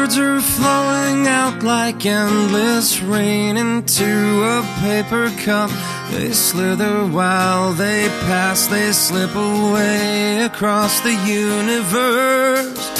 words are flowing out like endless rain into a paper cup. They slither while they pass, they slip away across the universe.